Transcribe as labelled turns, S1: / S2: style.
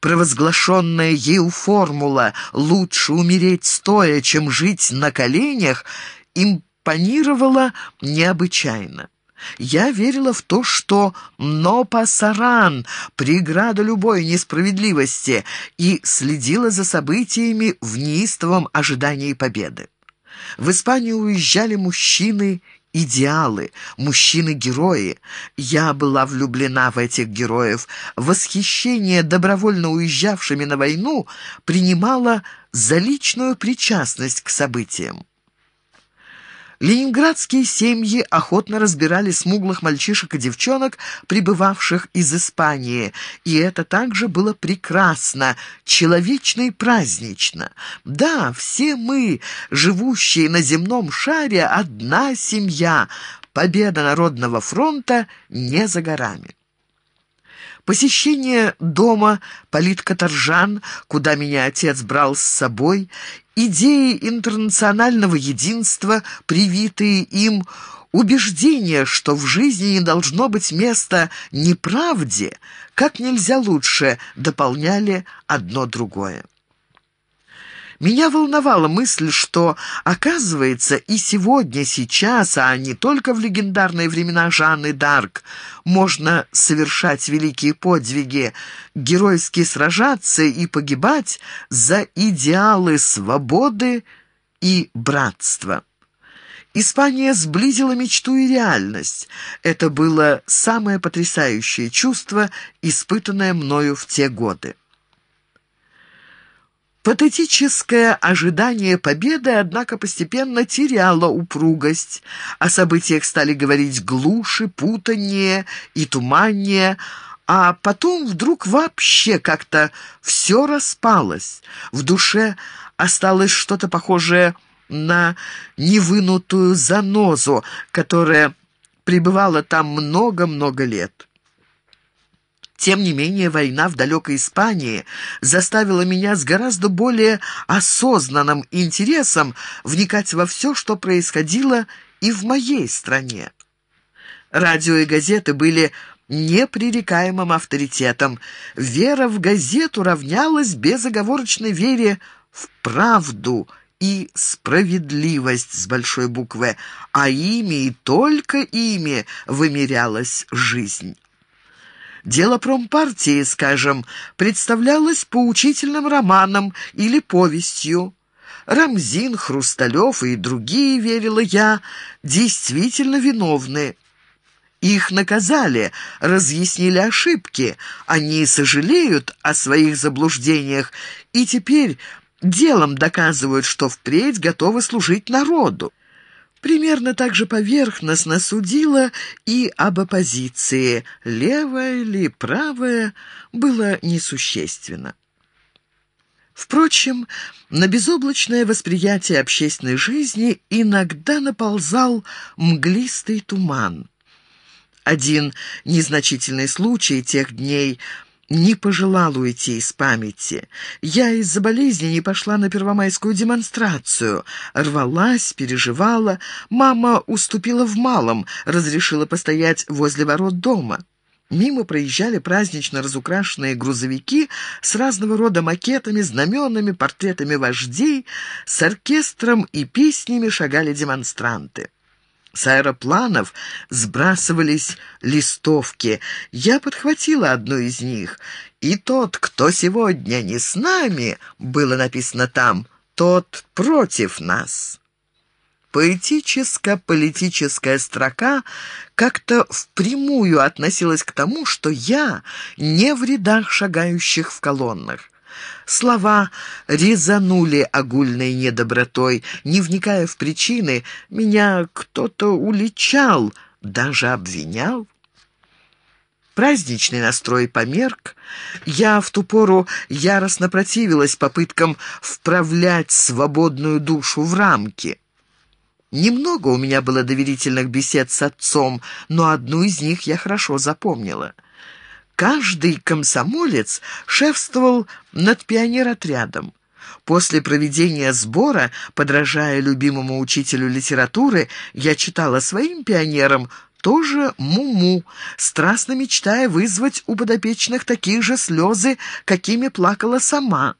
S1: Провозглашенная ею формула «лучше умереть стоя, чем жить на коленях» импонировала необычайно. Я верила в то, что «но пасаран» — преграда любой несправедливости, и следила за событиями в неистовом ожидании победы. В Испанию уезжали мужчины идеалы, мужчины-герои. Я была влюблена в этих героев. Восхищение добровольно уезжавшими на войну принимала за личную причастность к событиям. Ленинградские семьи охотно разбирали смуглых мальчишек и девчонок, прибывавших из Испании, и это также было прекрасно, человечно и празднично. Да, все мы, живущие на земном шаре, одна семья. Победа Народного фронта не за горами. Посещение дома политкоторжан, куда меня отец брал с собой, идеи интернационального единства, привитые им, убеждение, что в жизни не должно быть места неправде, как нельзя лучше дополняли одно другое. Меня волновала мысль, что, оказывается, и сегодня, сейчас, а не только в легендарные времена Жанны Дарк, можно совершать великие подвиги, геройски сражаться и погибать за идеалы свободы и братства. Испания сблизила мечту и реальность. Это было самое потрясающее чувство, испытанное мною в те годы. Патетическое ожидание победы, однако, постепенно теряло упругость. О событиях стали говорить глуше, путаннее и туманнее, а потом вдруг вообще как-то все распалось. В душе осталось что-то похожее на невынутую занозу, которая пребывала там много-много лет. Тем не менее, война в далекой Испании заставила меня с гораздо более осознанным интересом вникать во все, что происходило и в моей стране. Радио и газеты были непререкаемым авторитетом. Вера в газету равнялась безоговорочной вере в правду и справедливость с большой буквы, а ими и только ими вымерялась жизнь. Дело промпартии, скажем, представлялось поучительным романом или повестью. Рамзин, Хрусталев и другие, верила я, действительно виновны. Их наказали, разъяснили ошибки, они сожалеют о своих заблуждениях и теперь делом доказывают, что впредь готовы служить народу. Примерно так же поверхностно судила и об оппозиции. Левая или правая было несущественно. Впрочем, на безоблачное восприятие общественной жизни иногда наползал мглистый туман. Один незначительный случай тех дней – не пожелал уйти из памяти. Я из-за болезни не пошла на первомайскую демонстрацию. Рвалась, переживала. Мама уступила в малом, разрешила постоять возле ворот дома. Мимо проезжали празднично разукрашенные грузовики с разного рода макетами, знаменами, портретами вождей. С оркестром и песнями шагали демонстранты. С аэропланов сбрасывались листовки. Я подхватила одну из них. «И тот, кто сегодня не с нами», — было написано там, — «тот против нас». Поэтическо-политическая строка как-то впрямую относилась к тому, что я не в рядах шагающих в колоннах. Слова резанули огульной недобротой. Не вникая в причины, меня кто-то уличал, даже обвинял. Праздничный настрой померк. Я в ту пору яростно противилась попыткам вправлять свободную душу в рамки. Немного у меня было доверительных бесед с отцом, но одну из них я хорошо запомнила — Каждый комсомолец шефствовал над пионеротрядом. После проведения сбора, подражая любимому учителю литературы, я читала своим пионерам тоже Муму, страстно мечтая вызвать у подопечных такие же слезы, какими плакала сама.